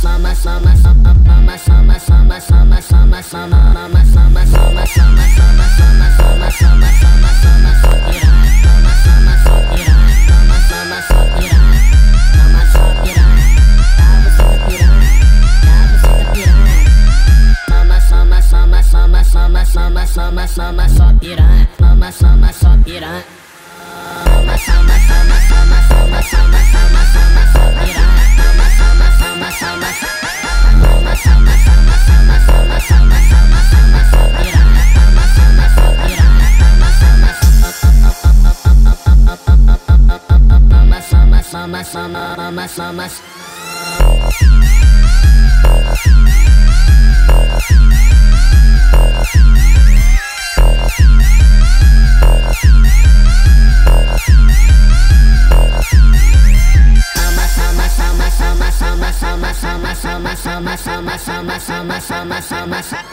Samba, samba, só mama mama mama só mama mama mama mama, mama, mama, mama. Sama sama sama sama sama sama sama sama sama